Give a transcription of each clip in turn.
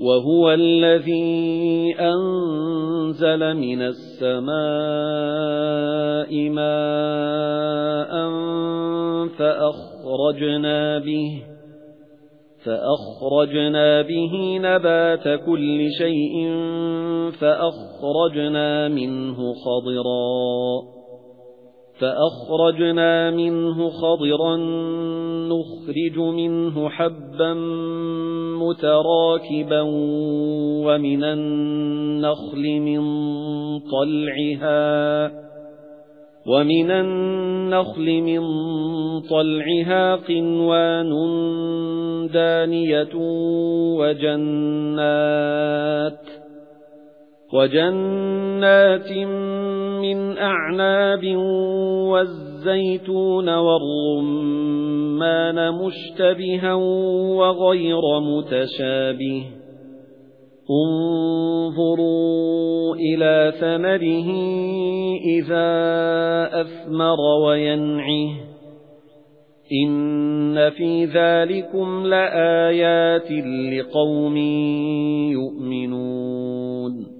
وَهُوَ الَّذِي أَنزَلَ مِنَ السَّمَاءِ مَاءً فَأَخْرَجْنَا بِهِ فَأَخْرَجْنَا بِهِ نَبَاتَ كُلِّ شَيْءٍ فَأَخْرَجْنَا مِنْهُ خَضِرًا فَأَخْرَجْنَا مِنْهُ خَضِرًا نُخْرِجُ مِنْهُ حَبًّا مُتَرَاكِبًا وَمِنَ النَّخْلِ مِنْ طَلْعِهَا وَمِنَ النَّخْلِ مِنْ طَلْعِهَا قِنْوَانٌ دَانِيَةٌ وَجَنَّاتٍ وَجَنَّاتٍ مِنْ أَعْنَابٍ وَالزَّيْتُونَ وَالرُّمَّانَ مُشْتَبِهًا وَغَيْرَ مُتَشَابِهٍ. انظُرُوا إِلَى ثَمَرِهِ إِذَا أَثْمَرَ وَيَنْعِهِ. إِنَّ فِي ذَلِكُمْ لَآيَاتٍ لِقَوْمٍ يُؤْمِنُونَ.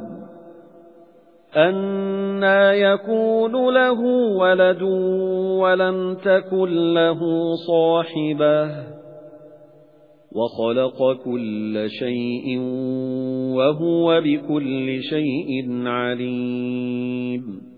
أَنَّى يَكُونُ لَهُ وَلَدٌ وَلَمْ تَكُنْ لَهُ صَاحِبَةٌ وَخَلَقَ كُلَّ شَيْءٍ وَهُوَ بِكُلِّ شَيْءٍ عَلِيمٌ